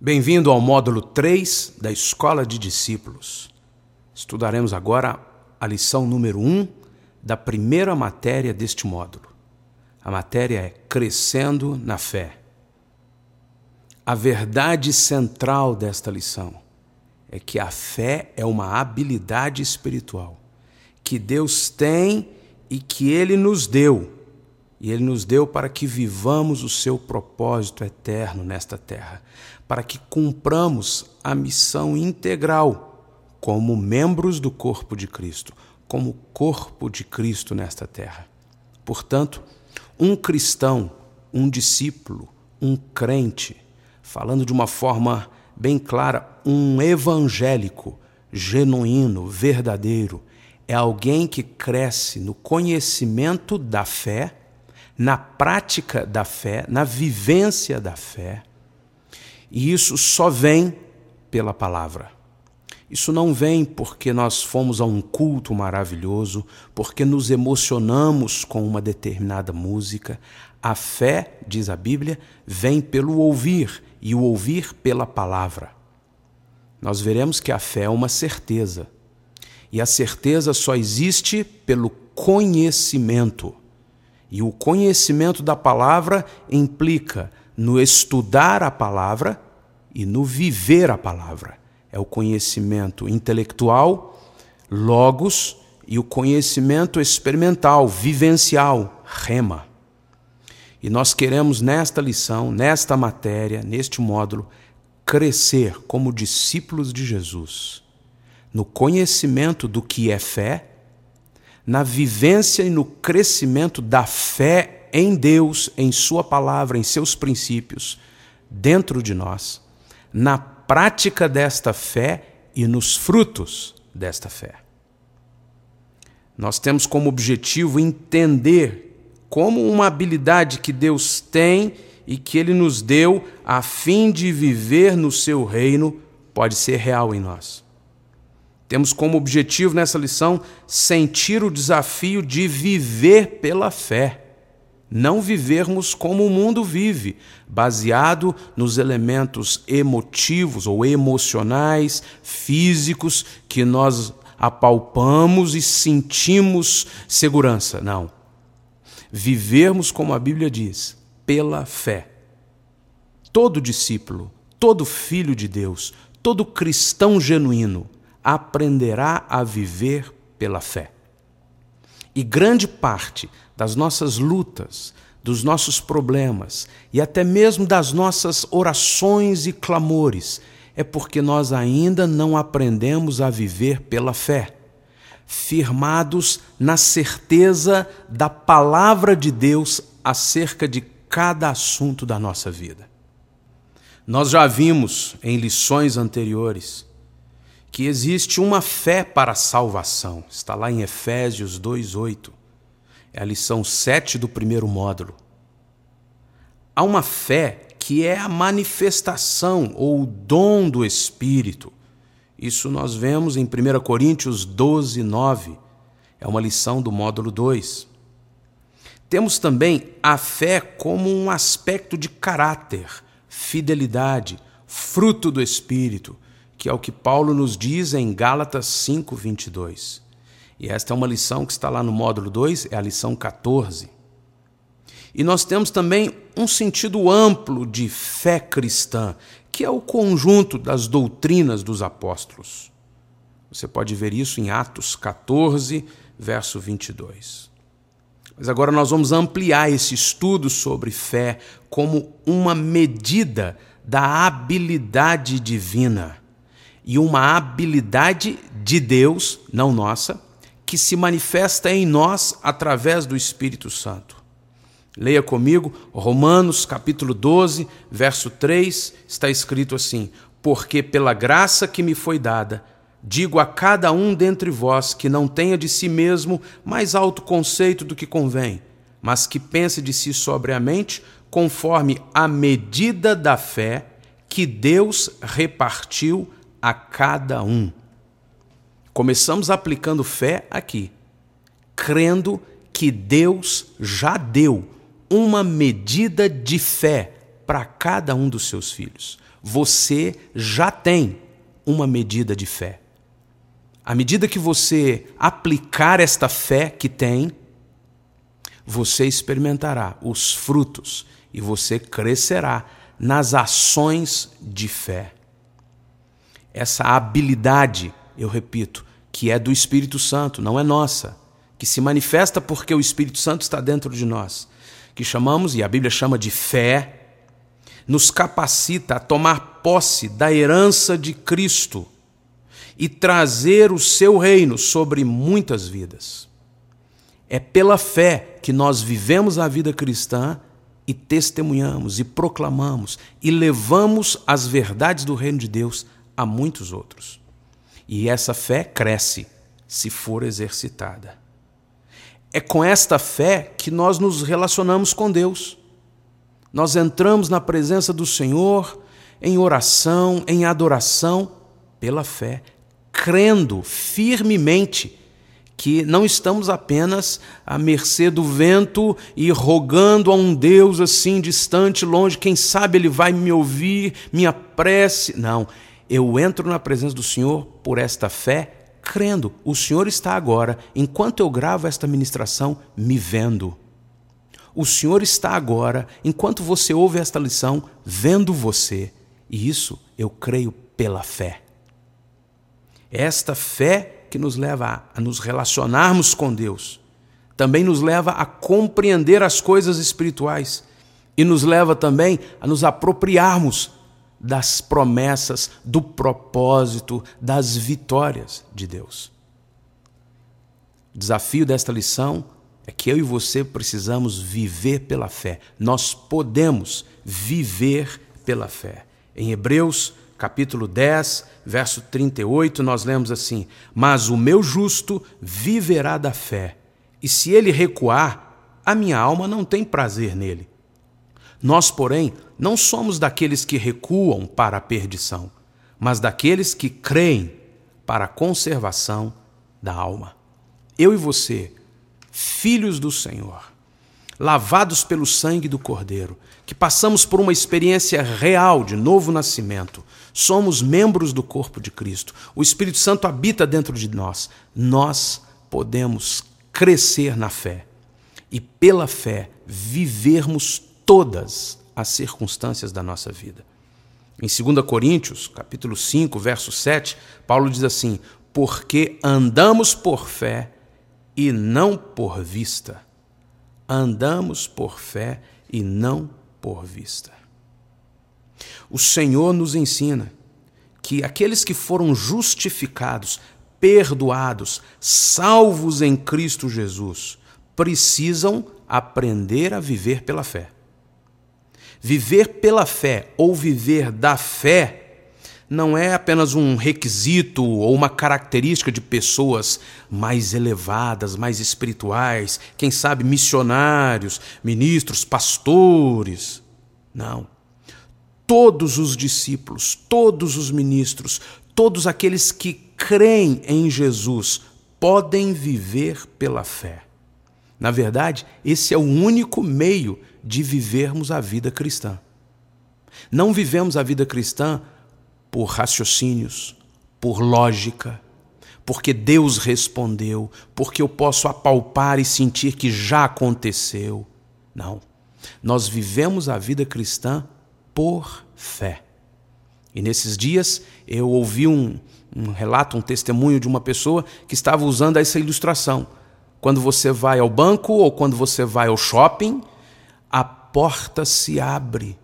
Bem-vindo ao módulo 3 da Escola de Discípulos. Estudaremos agora a lição número 1 da primeira matéria deste módulo. A matéria é Crescendo na Fé. A verdade central desta lição é que a fé é uma habilidade espiritual que Deus tem e que Ele nos deu. E Ele nos deu para que vivamos o seu propósito eterno nesta terra para que cumpramos a missão integral como membros do corpo de Cristo, como corpo de Cristo nesta terra. Portanto, um cristão, um discípulo, um crente, falando de uma forma bem clara, um evangélico genuíno, verdadeiro, é alguém que cresce no conhecimento da fé, na prática da fé, na vivência da fé e isso só vem pela palavra. Isso não vem porque nós fomos a um culto maravilhoso, porque nos emocionamos com uma determinada música. A fé, diz a Bíblia, vem pelo ouvir e o ouvir pela palavra. Nós veremos que a fé é uma certeza. E a certeza só existe pelo conhecimento. E o conhecimento da palavra implica no estudar a palavra e no viver a palavra. É o conhecimento intelectual, logos, e o conhecimento experimental, vivencial, rema. E nós queremos nesta lição, nesta matéria, neste módulo, crescer como discípulos de Jesus, no conhecimento do que é fé, na vivência e no crescimento da fé em Deus, em Sua palavra, em seus princípios, dentro de nós, na prática desta fé e nos frutos desta fé. Nós temos como objetivo entender como uma habilidade que Deus tem e que Ele nos deu a fim de viver no seu reino pode ser real em nós. Temos como objetivo nessa lição sentir o desafio de viver pela fé não vivermos como o mundo vive, baseado nos elementos emotivos ou emocionais, físicos, que nós apalpamos e sentimos segurança. Não. Vivermos como a Bíblia diz, pela fé. Todo discípulo, todo filho de Deus, todo cristão genuíno aprenderá a viver pela fé. E grande parte das nossas lutas, dos nossos problemas e até mesmo das nossas orações e clamores, é porque nós ainda não aprendemos a viver pela fé, firmados na certeza da palavra de Deus acerca de cada assunto da nossa vida. Nós já vimos em lições anteriores que existe uma fé para a salvação, está lá em Efésios 2:8. É a lição 7 do primeiro módulo. Há uma fé que é a manifestação ou o dom do Espírito. Isso nós vemos em 1 Coríntios 12, 9. É uma lição do módulo 2. Temos também a fé como um aspecto de caráter, fidelidade, fruto do Espírito, que é o que Paulo nos diz em Gálatas 5, 22. E esta é uma lição que está lá no módulo 2, é a lição 14. E nós temos também um sentido amplo de fé cristã, que é o conjunto das doutrinas dos apóstolos. Você pode ver isso em Atos 14, verso 22. Mas agora nós vamos ampliar esse estudo sobre fé como uma medida da habilidade divina e uma habilidade de Deus, não nossa, que se manifesta em nós através do Espírito Santo. Leia comigo Romanos capítulo 12, verso 3, está escrito assim: Porque pela graça que me foi dada, digo a cada um dentre vós que não tenha de si mesmo mais alto conceito do que convém, mas que pense de si sobriamente, conforme a medida da fé que Deus repartiu a cada um. Começamos aplicando fé aqui, crendo que Deus já deu uma medida de fé para cada um dos seus filhos. Você já tem uma medida de fé. À medida que você aplicar esta fé que tem, você experimentará os frutos e você crescerá nas ações de fé. Essa habilidade, eu repito, que é do Espírito Santo, não é nossa, que se manifesta porque o Espírito Santo está dentro de nós, que chamamos, e a Bíblia chama de fé, nos capacita a tomar posse da herança de Cristo e trazer o seu reino sobre muitas vidas. É pela fé que nós vivemos a vida cristã e testemunhamos e proclamamos e levamos as verdades do reino de Deus a muitos outros. E essa fé cresce se for exercitada. É com esta fé que nós nos relacionamos com Deus. Nós entramos na presença do Senhor em oração, em adoração, pela fé, crendo firmemente que não estamos apenas à mercê do vento e rogando a um Deus assim distante, longe, quem sabe ele vai me ouvir, minha prece. Não, eu entro na presença do Senhor por esta fé, crendo. O Senhor está agora, enquanto eu gravo esta ministração, me vendo o Senhor está agora, enquanto você ouve esta lição, vendo você. E isso eu creio pela fé. Esta fé que nos leva a nos relacionarmos com Deus, também nos leva a compreender as coisas espirituais e nos leva também a nos apropriarmos das promessas, do propósito, das vitórias de Deus. O desafio desta lição é que eu e você precisamos viver pela fé. Nós podemos viver pela fé. Em Hebreus, capítulo 10, verso 38, nós lemos assim: Mas o meu justo viverá da fé, e se ele recuar, a minha alma não tem prazer nele. Nós, porém, não somos daqueles que recuam para a perdição, mas daqueles que creem para a conservação da alma. Eu e você filhos do Senhor, lavados pelo sangue do Cordeiro, que passamos por uma experiência real de novo nascimento, somos membros do corpo de Cristo, o Espírito Santo habita dentro de nós, nós podemos crescer na fé e, pela fé, vivermos todas as circunstâncias da nossa vida. Em 2 Coríntios, capítulo 5, verso 7, Paulo diz assim: Porque andamos por fé e não por vista. Andamos por fé e não por vista. O Senhor nos ensina que aqueles que foram justificados, perdoados, salvos em Cristo Jesus, precisam aprender a viver pela fé. Viver pela fé ou viver da fé não é apenas um requisito ou uma característica de pessoas mais elevadas, mais espirituais, quem sabe missionários, ministros, pastores. Não. Todos os discípulos, todos os ministros, todos aqueles que creem em Jesus podem viver pela fé. Na verdade, esse é o único meio de vivermos a vida cristã. Não vivemos a vida cristã por raciocínios, por lógica, porque Deus respondeu, porque eu posso apalpar e sentir que já aconteceu. Não. Nós vivemos a vida cristã por fé. E nesses dias eu ouvi um, um relato, um testemunho de uma pessoa que estava usando essa ilustração. Quando você vai ao banco ou quando você vai ao shopping, porta se abre.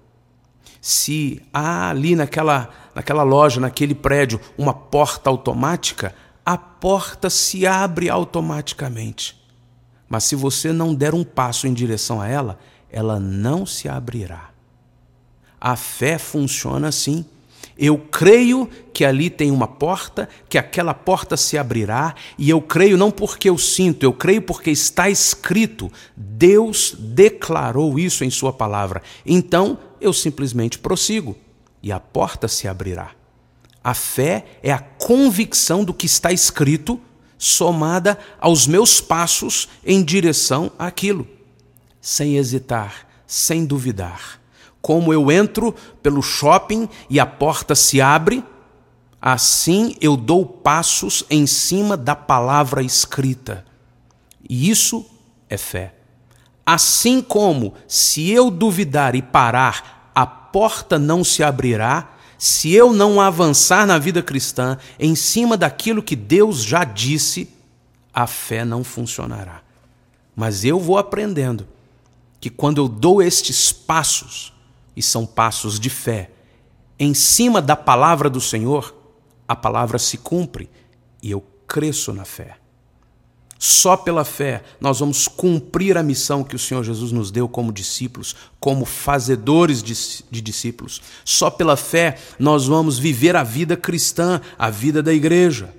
Se há ali naquela naquela loja, naquele prédio, uma porta automática, a porta se abre automaticamente. Mas se você não der um passo em direção a ela, ela não se abrirá. A fé funciona assim. Eu creio que ali tem uma porta, que aquela porta se abrirá, e eu creio não porque eu sinto, eu creio porque está escrito. Deus declarou isso em Sua palavra. Então eu simplesmente prossigo e a porta se abrirá. A fé é a convicção do que está escrito, somada aos meus passos em direção àquilo, sem hesitar, sem duvidar. como eu entro pelo shopping e a porta se abre, assim eu dou passos em cima da palavra escrita. E isso é fé. Assim como, se eu duvidar e parar, a porta não se abrirá, se eu não avançar na vida cristã em cima daquilo que Deus já disse, a fé não funcionará. Mas eu vou aprendendo que quando eu dou estes passos, e são passos de fé, em cima da palavra do Senhor, a palavra se cumpre e eu cresço na fé. Só pela fé nós vamos cumprir a missão que o Senhor Jesus nos deu como discípulos, como fazedores de, discípulos. Só pela fé nós vamos viver a vida cristã, a vida da igreja.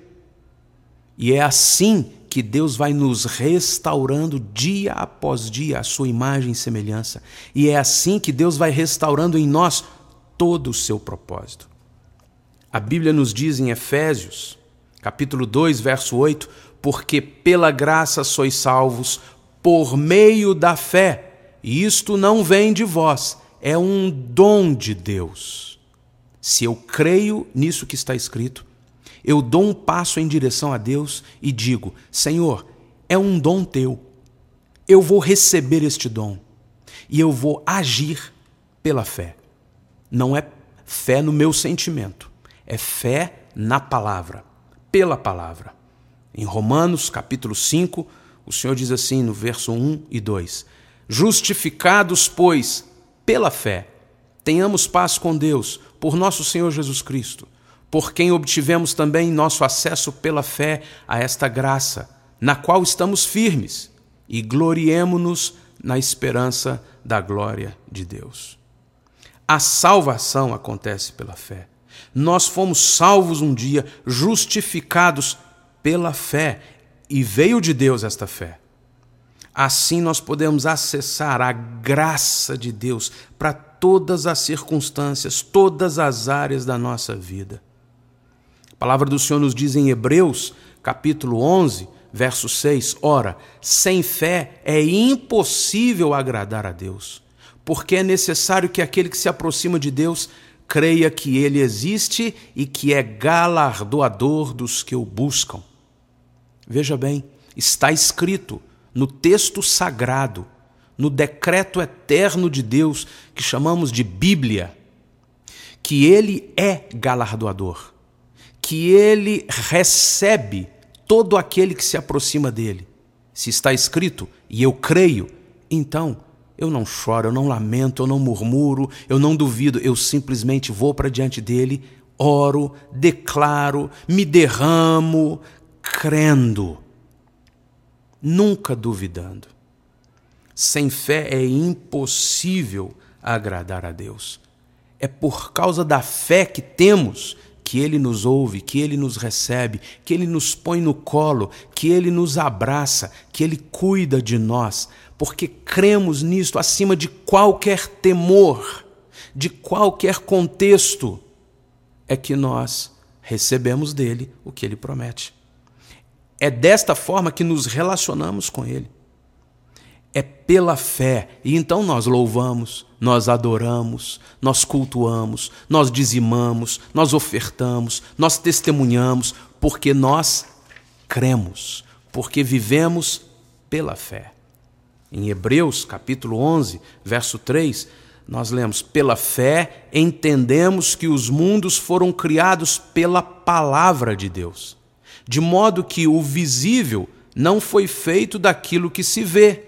E é assim que Deus vai nos restaurando dia após dia a sua imagem e semelhança. E é assim que Deus vai restaurando em nós todo o seu propósito. A Bíblia nos diz em Efésios, capítulo 2, verso 8, porque pela graça sois salvos por meio da fé. E isto não vem de vós, é um dom de Deus. Se eu creio nisso que está escrito, eu dou um passo em direção a Deus e digo: Senhor, é um dom teu. Eu vou receber este dom e eu vou agir pela fé. Não é fé no meu sentimento, é fé na palavra, pela palavra. Em Romanos, capítulo 5, o Senhor diz assim no verso 1 e 2: Justificados, pois, pela fé, tenhamos paz com Deus, por nosso Senhor Jesus Cristo, por quem obtivemos também nosso acesso pela fé a esta graça, na qual estamos firmes, e gloriemo-nos na esperança da glória de Deus. A salvação acontece pela fé. Nós fomos salvos um dia, justificados pela fé, e veio de Deus esta fé. Assim nós podemos acessar a graça de Deus para todas as circunstâncias, todas as áreas da nossa vida. A palavra do Senhor nos diz em Hebreus, capítulo 11, verso 6: Ora, sem fé é impossível agradar a Deus, porque é necessário que aquele que se aproxima de Deus creia que ele existe e que é galardoador dos que o buscam. Veja bem, está escrito no texto sagrado, no decreto eterno de Deus, que chamamos de Bíblia, que ele é galardoador, que ele recebe todo aquele que se aproxima dele. Se está escrito, e eu creio, então eu não choro, eu não lamento, eu não murmuro, eu não duvido, eu simplesmente vou para diante dele, oro, declaro, me derramo, crendo, nunca duvidando. Sem fé é impossível agradar a Deus. É por causa da fé que temos que Ele nos ouve, que Ele nos recebe, que Ele nos põe no colo, que Ele nos abraça, que Ele cuida de nós, porque cremos nisto acima de qualquer temor, de qualquer contexto, é que nós recebemos dele o que Ele promete. É desta forma que nos relacionamos com Ele. É pela fé. E então nós louvamos, nós adoramos, nós cultuamos, nós dizimamos, nós ofertamos, nós testemunhamos, porque nós cremos, porque vivemos pela fé. Em Hebreus, capítulo 11, verso 3, nós lemos: Pela fé entendemos que os mundos foram criados pela palavra de Deus de modo que o visível não foi feito daquilo que se vê.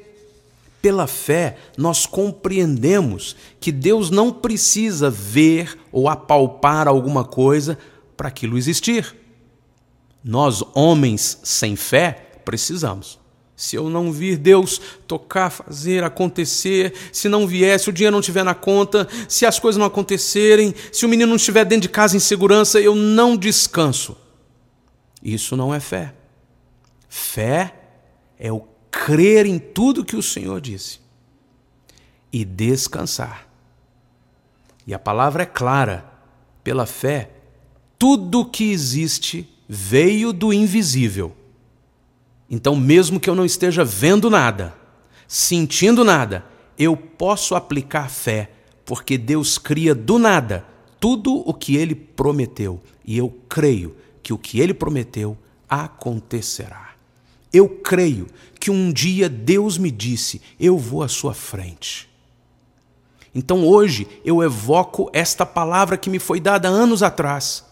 Pela fé, nós compreendemos que Deus não precisa ver ou apalpar alguma coisa para aquilo existir. Nós, homens sem fé, precisamos. Se eu não vir Deus tocar, fazer, acontecer, se não vier, se o dinheiro não estiver na conta, se as coisas não acontecerem, se o menino não estiver dentro de casa em segurança, eu não descanso. Isso não é fé. Fé é o crer em tudo que o Senhor disse e descansar. E a palavra é clara: pela fé, tudo que existe veio do invisível. Então, mesmo que eu não esteja vendo nada, sentindo nada, eu posso aplicar fé, porque Deus cria do nada tudo o que ele prometeu, e eu creio que o que ele prometeu acontecerá. Eu creio que um dia Deus me disse: Eu vou à sua frente. Então hoje eu evoco esta palavra que me foi dada anos atrás,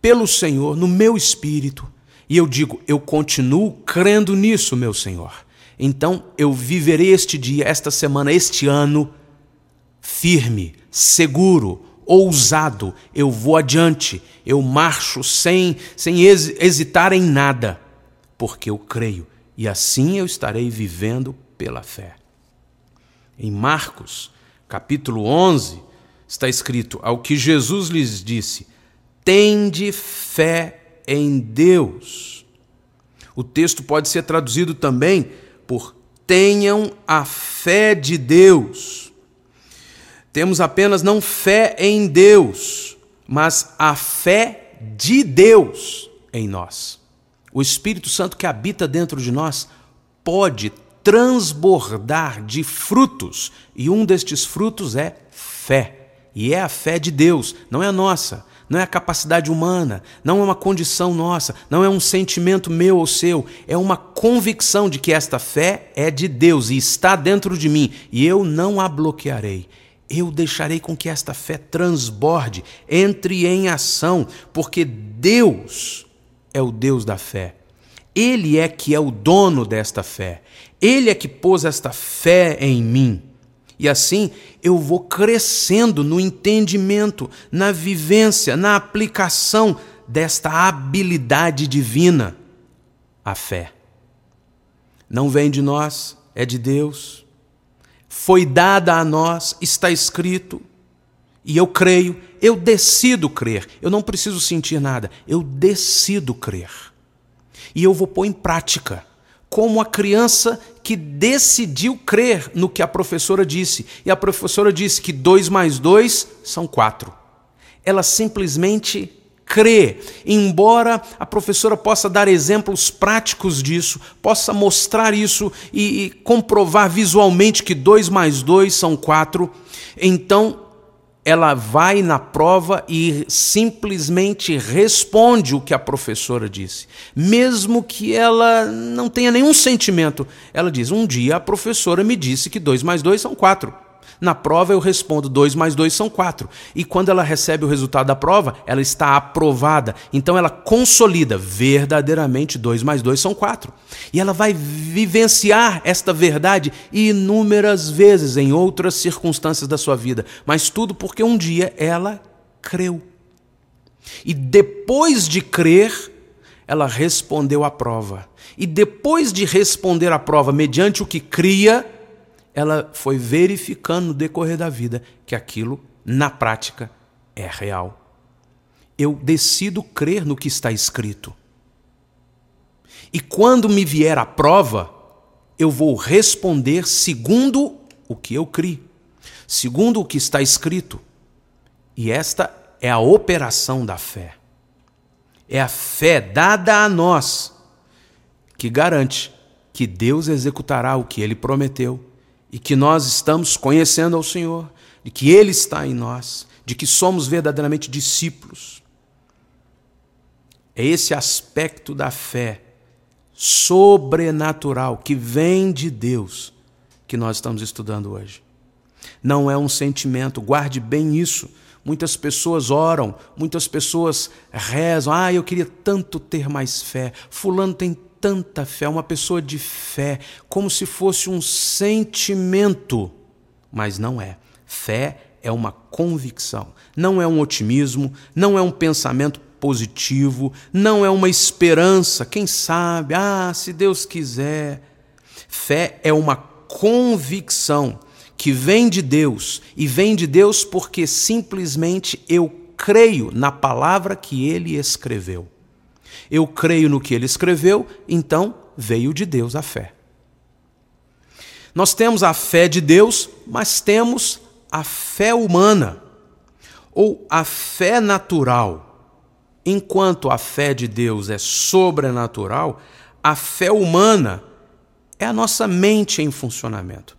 pelo Senhor, no meu espírito, e eu digo: Eu continuo crendo nisso, meu Senhor. Então eu viverei este dia, esta semana, este ano, firme, seguro, ousado, eu vou adiante, eu marcho sem, sem hesitar em nada, porque eu creio e assim eu estarei vivendo pela fé. Em Marcos, capítulo 11, está escrito: Ao que Jesus lhes disse, tende fé em Deus. O texto pode ser traduzido também por tenham a fé de Deus. Temos apenas não fé em Deus, mas a fé de Deus em nós. O Espírito Santo que habita dentro de nós pode transbordar de frutos, e um destes frutos é fé. E é a fé de Deus, não é a nossa, não é a capacidade humana, não é uma condição nossa, não é um sentimento meu ou seu, é uma convicção de que esta fé é de Deus e está dentro de mim, e eu não a bloquearei eu deixarei com que esta fé transborde, entre em ação, porque Deus é o Deus da fé. Ele é que é o dono desta fé. Ele é que pôs esta fé em mim. E assim eu vou crescendo no entendimento, na vivência, na aplicação desta habilidade divina, a fé. Não vem de nós, é de Deus foi dada a nós, está escrito, e eu creio, eu decido crer. Eu não preciso sentir nada, eu decido crer. E eu vou pôr em prática, como a criança que decidiu crer no que a professora disse. E a professora disse que dois mais dois são quatro. Ela simplesmente crê, embora a professora possa dar exemplos práticos disso, possa mostrar isso e, e comprovar visualmente que dois mais dois são quatro, então ela vai na prova e simplesmente responde o que a professora disse. Mesmo que ela não tenha nenhum sentimento, ela diz: Um dia a professora me disse que dois mais dois são quatro. Na prova eu respondo 2 mais 2 são 4. E quando ela recebe o resultado da prova, ela está aprovada. Então ela consolida verdadeiramente 2 mais 2 são 4. E ela vai vivenciar esta verdade inúmeras vezes em outras circunstâncias da sua vida. Mas tudo porque um dia ela creu. E depois de crer, ela respondeu à prova. E depois de responder à prova mediante o que cria, ela foi verificando no decorrer da vida que aquilo, na prática, é real. Eu decido crer no que está escrito. E quando me vier a prova, eu vou responder segundo o que eu criei, segundo o que está escrito. E esta é a operação da fé. É a fé dada a nós que garante que Deus executará o que ele prometeu e que nós estamos conhecendo ao Senhor, de que Ele está em nós, de que somos verdadeiramente discípulos. É esse aspecto da fé sobrenatural que vem de Deus que nós estamos estudando hoje. Não é um sentimento, guarde bem isso. Muitas pessoas oram, muitas pessoas rezam. Ah, eu queria tanto ter mais fé. Fulano tem tanta fé, uma pessoa de fé, como se fosse um sentimento, mas não é. Fé é uma convicção, não é um otimismo, não é um pensamento positivo, não é uma esperança, quem sabe, ah, se Deus quiser. Fé é uma convicção que vem de Deus e vem de Deus porque simplesmente eu creio na palavra que ele escreveu. Eu creio no que ele escreveu, então veio de Deus a fé. Nós temos a fé de Deus, mas temos a fé humana, ou a fé natural. Enquanto a fé de Deus é sobrenatural, a fé humana é a nossa mente em funcionamento.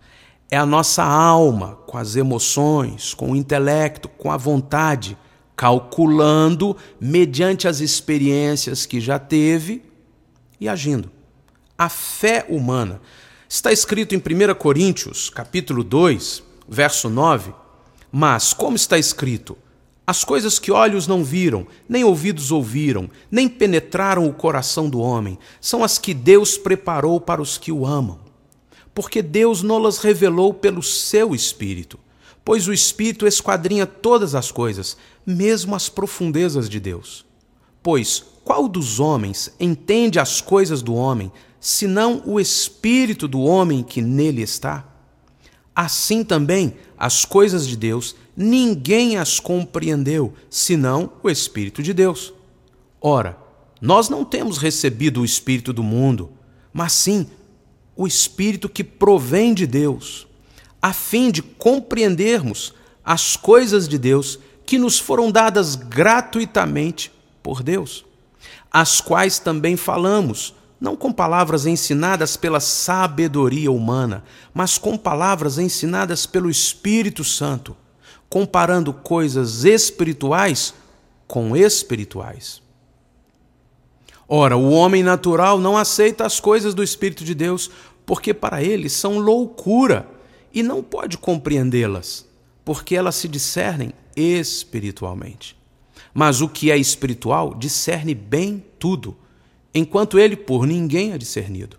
É a nossa alma, com as emoções, com o intelecto, com a vontade, calculando mediante as experiências que já teve e agindo. A fé humana está escrito em 1 Coríntios, capítulo 2, verso 9, mas como está escrito: as coisas que olhos não viram, nem ouvidos ouviram, nem penetraram o coração do homem, são as que Deus preparou para os que o amam. Porque Deus não-las revelou pelo seu Espírito, pois o Espírito esquadrinha todas as coisas, mesmo as profundezas de Deus. Pois qual dos homens entende as coisas do homem, senão o Espírito do homem que nele está? Assim também as coisas de Deus ninguém as compreendeu, senão o Espírito de Deus. Ora, nós não temos recebido o Espírito do mundo, mas sim o Espírito que provém de Deus, a fim de compreendermos as coisas de Deus que nos foram dadas gratuitamente por Deus, as quais também falamos, não com palavras ensinadas pela sabedoria humana, mas com palavras ensinadas pelo Espírito Santo comparando coisas espirituais com espirituais. Ora, o homem natural não aceita as coisas do Espírito de Deus, porque para ele são loucura e não pode compreendê-las, porque elas se discernem espiritualmente. Mas o que é espiritual discerne bem tudo, enquanto ele por ninguém é discernido.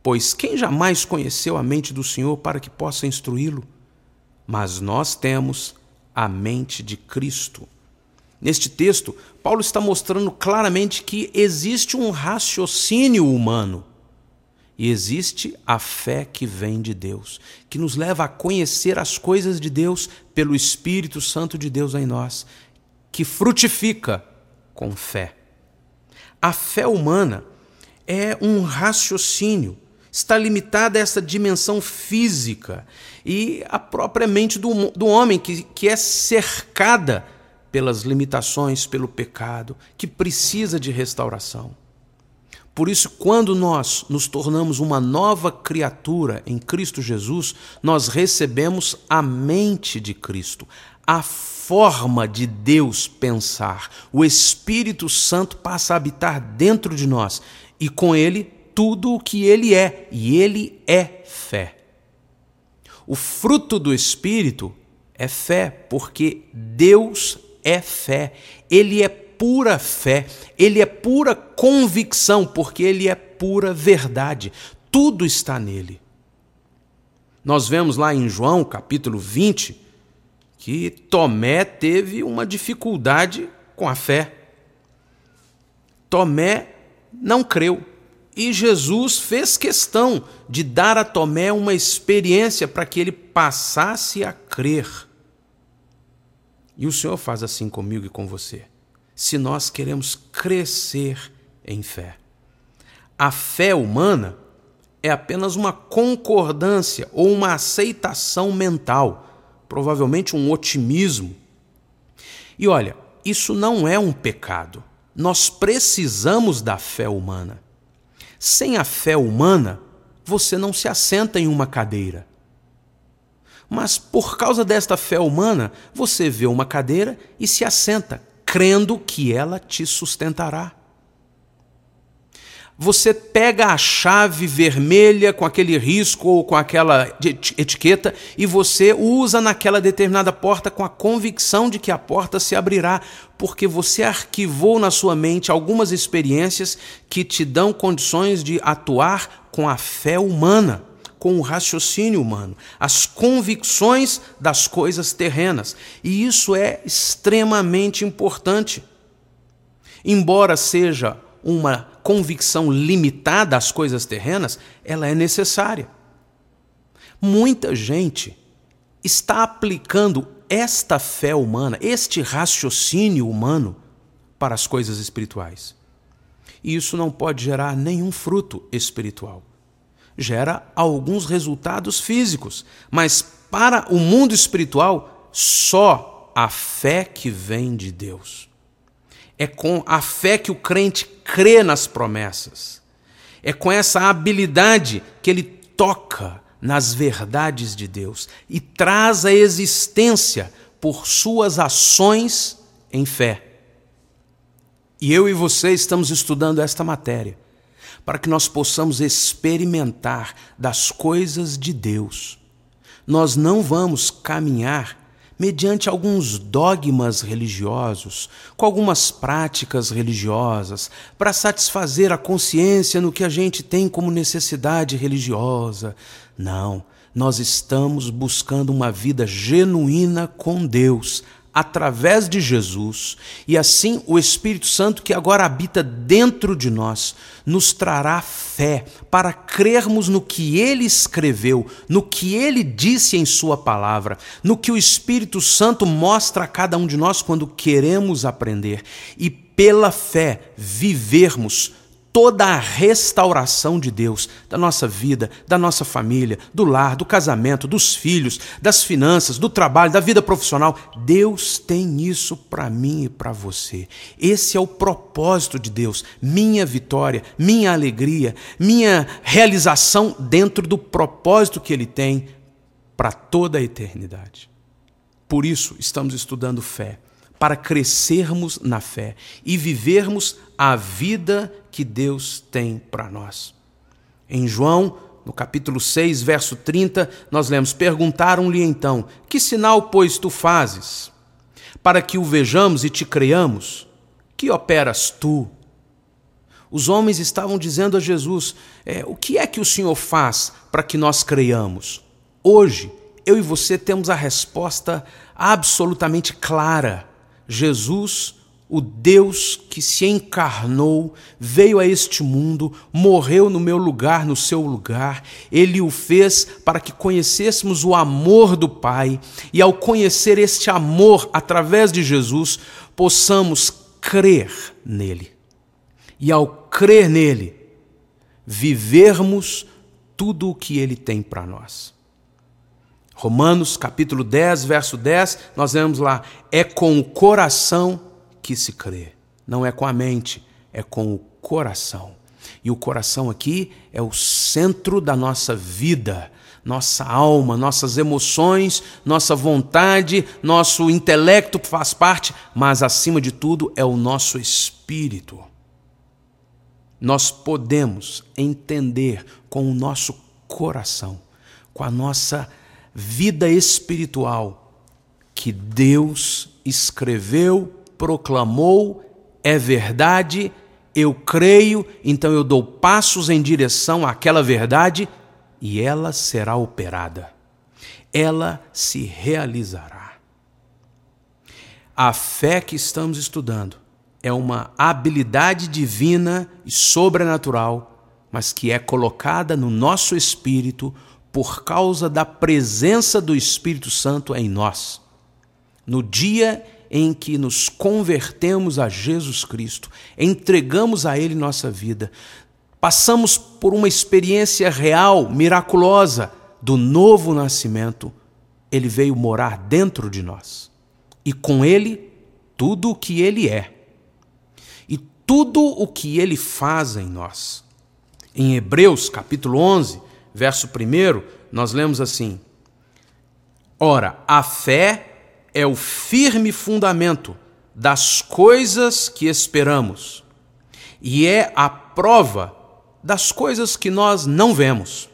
Pois quem jamais conheceu a mente do Senhor para que possa instruí-lo? mas nós temos a mente de Cristo. Neste texto, Paulo está mostrando claramente que existe um raciocínio humano e existe a fé que vem de Deus, que nos leva a conhecer as coisas de Deus pelo Espírito Santo de Deus em nós, que frutifica com fé. A fé humana é um raciocínio está limitada a essa dimensão física e a própria mente do, do homem, que, que é cercada pelas limitações, pelo pecado, que precisa de restauração. Por isso, quando nós nos tornamos uma nova criatura em Cristo Jesus, nós recebemos a mente de Cristo, a forma de Deus pensar. O Espírito Santo passa a habitar dentro de nós e com ele tudo o que ele é, e ele é fé. O fruto do Espírito é fé, porque Deus é fé, ele é pura fé, ele é pura convicção, porque ele é pura verdade. Tudo está nele. Nós vemos lá em João capítulo 20 que Tomé teve uma dificuldade com a fé. Tomé não creu. E Jesus fez questão de dar a Tomé uma experiência para que ele passasse a crer. E o Senhor faz assim comigo e com você, se nós queremos crescer em fé. A fé humana é apenas uma concordância ou uma aceitação mental, provavelmente um otimismo. E olha, isso não é um pecado. Nós precisamos da fé humana. Sem a fé humana, você não se assenta em uma cadeira. Mas por causa desta fé humana, você vê uma cadeira e se assenta, crendo que ela te sustentará. Você pega a chave vermelha com aquele risco ou com aquela etiqueta e você usa naquela determinada porta com a convicção de que a porta se abrirá, porque você arquivou na sua mente algumas experiências que te dão condições de atuar com a fé humana, com o raciocínio humano, as convicções das coisas terrenas. E isso é extremamente importante. Embora seja uma convicção limitada às coisas terrenas, ela é necessária. Muita gente está aplicando esta fé humana, este raciocínio humano para as coisas espirituais. E isso não pode gerar nenhum fruto espiritual. Gera alguns resultados físicos, mas para o mundo espiritual, só a fé que vem de Deus. É com a fé que o crente crê nas promessas. É com essa habilidade que ele toca nas verdades de Deus e traz a existência por suas ações em fé. E eu e você estamos estudando esta matéria para que nós possamos experimentar das coisas de Deus. Nós não vamos caminhar mediante alguns dogmas religiosos, com algumas práticas religiosas, para satisfazer a consciência no que a gente tem como necessidade religiosa. Não, nós estamos buscando uma vida genuína com Deus, através de Jesus, e assim o Espírito Santo que agora habita dentro de nós nos trará fé para crermos no que ele escreveu, no que ele disse em sua palavra, no que o Espírito Santo mostra a cada um de nós quando queremos aprender e pela fé vivermos toda a restauração de Deus da nossa vida, da nossa família, do lar, do casamento, dos filhos, das finanças, do trabalho, da vida profissional. Deus tem isso para mim e para você. Esse é o propósito de Deus, minha vitória, minha alegria, minha realização dentro do propósito que Ele tem para toda a eternidade. Por isso, estamos estudando fé para crescermos na fé e vivermos a vida que Deus tem para nós. Em João, no capítulo 6, verso 30, nós lemos: Perguntaram-lhe então: Que sinal, pois, tu fazes? Para que o vejamos e te creamos? Que operas tu? Os homens estavam dizendo a Jesus: é, O que é que o Senhor faz para que nós creiamos? Hoje, eu e você temos a resposta absolutamente clara Jesus, o Deus que se encarnou, veio a este mundo, morreu no meu lugar, no seu lugar. Ele o fez para que conhecêssemos o amor do Pai e, ao conhecer este amor através de Jesus, possamos crer nele. E, ao crer nele, vivermos tudo o que ele tem para nós. Romanos capítulo 10, verso 10, nós vemos lá: é com o coração que se crê, não é com a mente, é com o coração. E o coração aqui é o centro da nossa vida, nossa alma, nossas emoções, nossa vontade, nosso intelecto faz parte, mas acima de tudo é o nosso espírito. Nós podemos entender com o nosso coração, com a nossa vida espiritual que Deus escreveu, proclamou, é verdade, eu creio, então eu dou passos em direção àquela verdade e ela será operada. Ela se realizará. A fé que estamos estudando é uma habilidade divina e sobrenatural, mas que é colocada no nosso espírito por causa da presença do Espírito Santo em nós. No dia em que nos convertemos a Jesus Cristo, entregamos a Ele nossa vida, passamos por uma experiência real, miraculosa, do novo nascimento, Ele veio morar dentro de nós. E com Ele, tudo o que Ele é. E tudo o que Ele faz em nós. Em Hebreus, capítulo 11, verso 1, nós lemos assim: Ora, a fé é o firme fundamento das coisas que esperamos e é a prova das coisas que nós não vemos.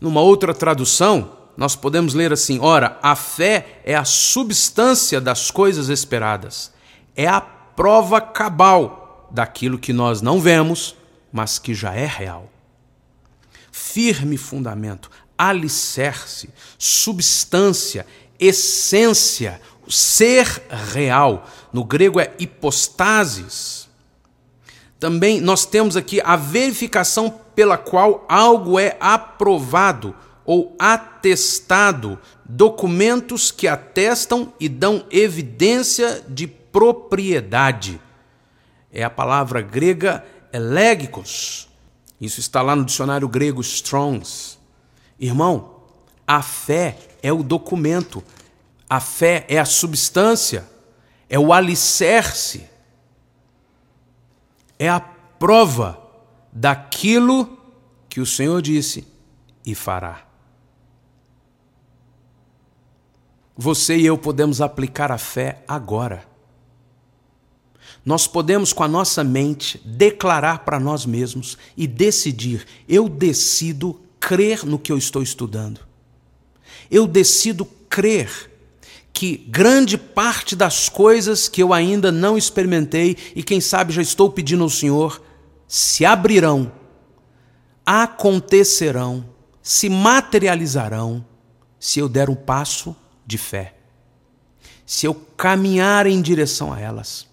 Numa outra tradução, nós podemos ler assim: ora, a fé é a substância das coisas esperadas, é a prova cabal daquilo que nós não vemos, mas que já é real firme fundamento, alicerce, substância, essência, ser real. No grego é hipostasis. Também nós temos aqui a verificação pela qual algo é aprovado ou atestado, documentos que atestam e dão evidência de propriedade. É a palavra grega elegikos, isso está lá no dicionário grego Strongs. Irmão, a fé é o documento, a fé é a substância, é o alicerce, é a prova daquilo que o Senhor disse e fará. Você e eu podemos aplicar a fé agora. Nós podemos, com a nossa mente, declarar para nós mesmos e decidir: eu decido crer no que eu estou estudando. Eu decido crer que grande parte das coisas que eu ainda não experimentei e quem sabe já estou pedindo ao Senhor se abrirão, acontecerão, se materializarão se eu der um passo de fé. Se eu caminhar em direção a elas.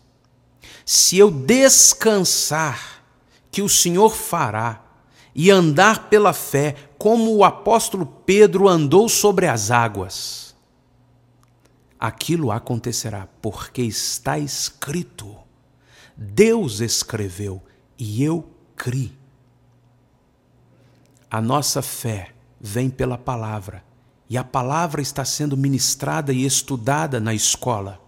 Se eu descansar que o Senhor fará e andar pela fé como o apóstolo Pedro andou sobre as águas. Aquilo acontecerá porque está escrito. Deus escreveu e eu criei. A nossa fé vem pela palavra e a palavra está sendo ministrada e estudada na escola.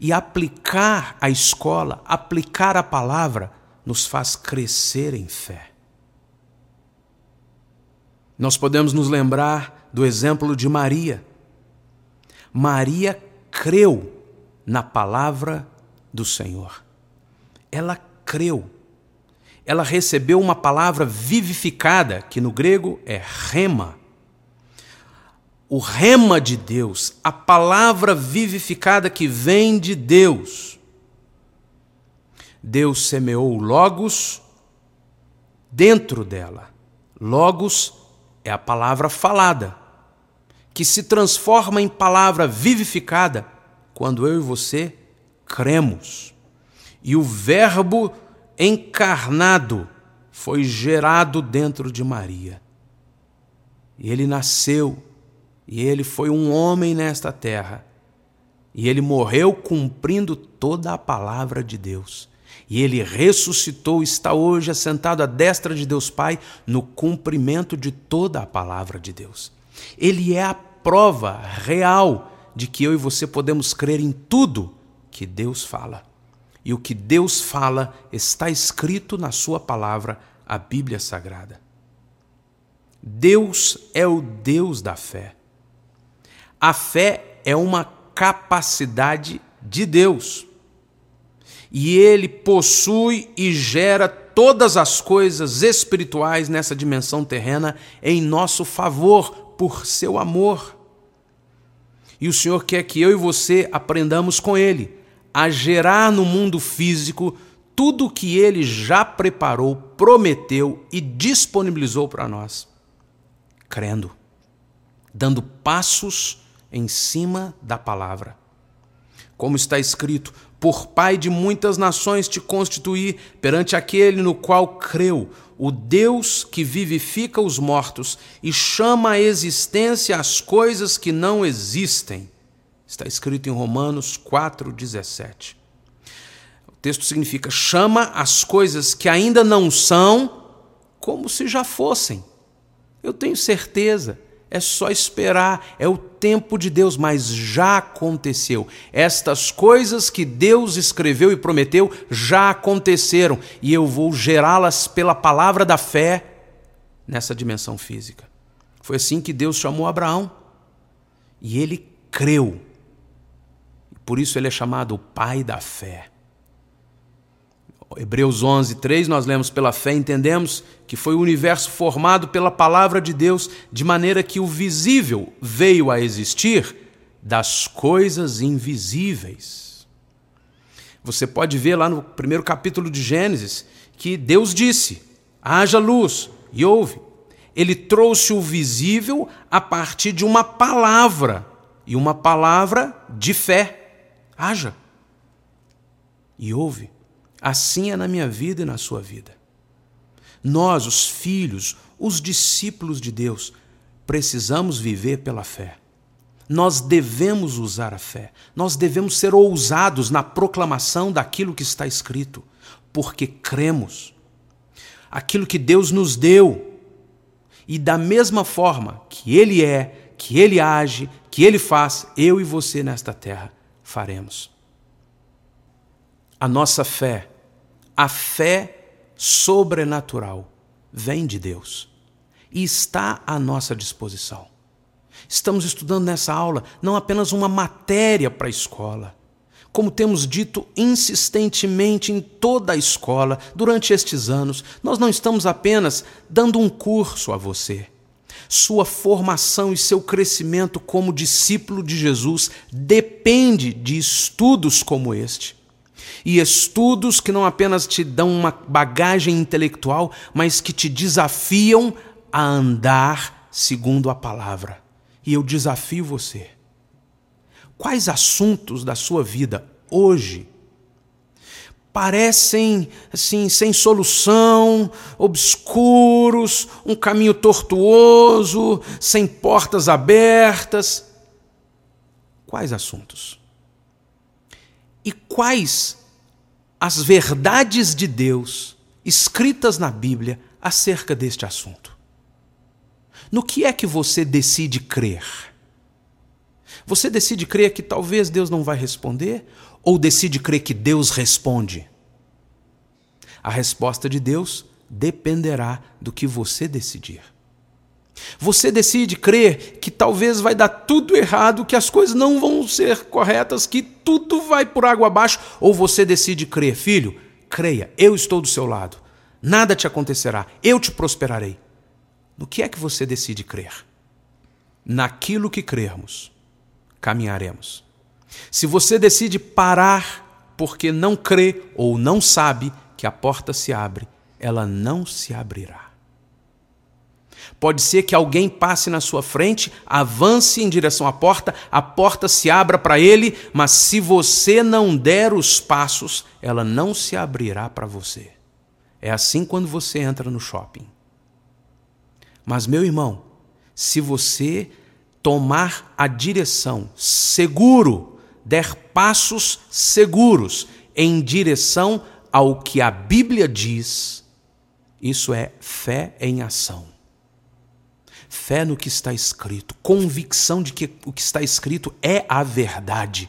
E aplicar a escola, aplicar a palavra, nos faz crescer em fé. Nós podemos nos lembrar do exemplo de Maria. Maria creu na palavra do Senhor. Ela creu. Ela recebeu uma palavra vivificada, que no grego é rema o rema de Deus, a palavra vivificada que vem de Deus. Deus semeou Logos dentro dela. Logos é a palavra falada, que se transforma em palavra vivificada quando eu e você cremos. E o Verbo encarnado foi gerado dentro de Maria. E ele nasceu e ele foi um homem nesta terra. E ele morreu cumprindo toda a palavra de Deus. E ele ressuscitou, está hoje assentado à destra de Deus Pai, no cumprimento de toda a palavra de Deus. Ele é a prova real de que eu e você podemos crer em tudo que Deus fala. E o que Deus fala está escrito na Sua palavra, a Bíblia Sagrada. Deus é o Deus da fé. A fé é uma capacidade de Deus. E ele possui e gera todas as coisas espirituais nessa dimensão terrena em nosso favor, por seu amor. E o Senhor quer que eu e você aprendamos com Ele a gerar no mundo físico tudo o que Ele já preparou, prometeu e disponibilizou para nós, crendo, dando passos em cima da palavra. Como está escrito: Por pai de muitas nações te constituí perante aquele no qual creu, o Deus que vivifica os mortos e chama à existência as coisas que não existem. Está escrito em Romanos 4,17. O texto significa: chama as coisas que ainda não são como se já fossem. Eu tenho certeza é só esperar, é o tempo de Deus, mas já aconteceu. Estas coisas que Deus escreveu e prometeu já aconteceram, e eu vou gerá-las pela palavra da fé nessa dimensão física. Foi assim que Deus chamou Abraão. E ele creu. Por isso ele é chamado o pai da fé. Hebreus 11, 3, nós lemos pela fé, entendemos que foi o universo formado pela palavra de Deus, de maneira que o visível veio a existir das coisas invisíveis. Você pode ver lá no primeiro capítulo de Gênesis que Deus disse: haja luz, e houve. Ele trouxe o visível a partir de uma palavra, e uma palavra de fé: haja. E houve. Assim é na minha vida e na sua vida. Nós, os filhos, os discípulos de Deus, precisamos viver pela fé. Nós devemos usar a fé. Nós devemos ser ousados na proclamação daquilo que está escrito, porque cremos. Aquilo que Deus nos deu. E da mesma forma que Ele é, que Ele age, que Ele faz, eu e você nesta terra faremos. A nossa fé a fé sobrenatural vem de Deus. e está à nossa disposição. Estamos estudando nessa aula não apenas uma matéria para a escola, como temos dito insistentemente em toda a escola durante estes anos, nós não estamos apenas dando um curso a você. Sua formação e seu crescimento como discípulo de Jesus depende de estudos como este. E estudos que não apenas te dão uma bagagem intelectual, mas que te desafiam a andar segundo a palavra. E eu desafio você Quais assuntos da sua vida hoje parecem assim sem solução, obscuros, um caminho tortuoso, sem portas abertas? Quais assuntos? E quais as verdades de Deus escritas na Bíblia acerca deste assunto? No que é que você decide crer? Você decide crer que talvez Deus não vai responder ou decide crer que Deus responde? A resposta de Deus dependerá do que você decidir. Você decide crer que talvez vai dar tudo errado, que as coisas não vão ser corretas, que tudo vai por água abaixo, ou você decide crer, filho, creia, eu estou do seu lado, nada te acontecerá, eu te prosperarei. No que é que você decide crer? Naquilo que crermos caminharemos. Se você decide parar porque não crê ou não sabe que a porta se abre, ela não se abrirá. Pode ser que alguém passe na sua frente, avance em direção à porta, a porta se abra para ele, mas se você não der os passos, ela não se abrirá para você. É assim quando você entra no shopping. Mas, meu irmão, se você tomar a direção seguro, der passos seguros em direção ao que a Bíblia diz, isso é fé em ação. Fé no que está escrito, convicção de que o que está escrito é a verdade.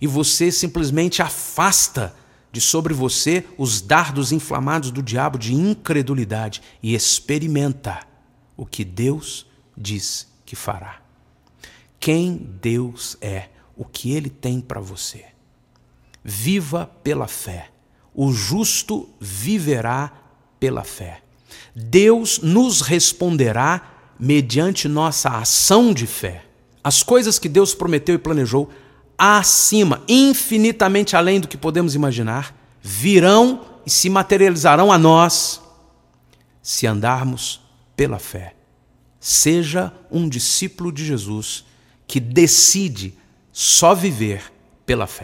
E você simplesmente afasta de sobre você os dardos inflamados do diabo de incredulidade e experimenta o que Deus diz que fará. Quem Deus é, o que Ele tem para você. Viva pela fé. O justo viverá pela fé. Deus nos responderá mediante nossa ação de fé. As coisas que Deus prometeu e planejou acima, infinitamente além do que podemos imaginar, virão e se materializarão a nós se andarmos pela fé. Seja um discípulo de Jesus que decide só viver pela fé.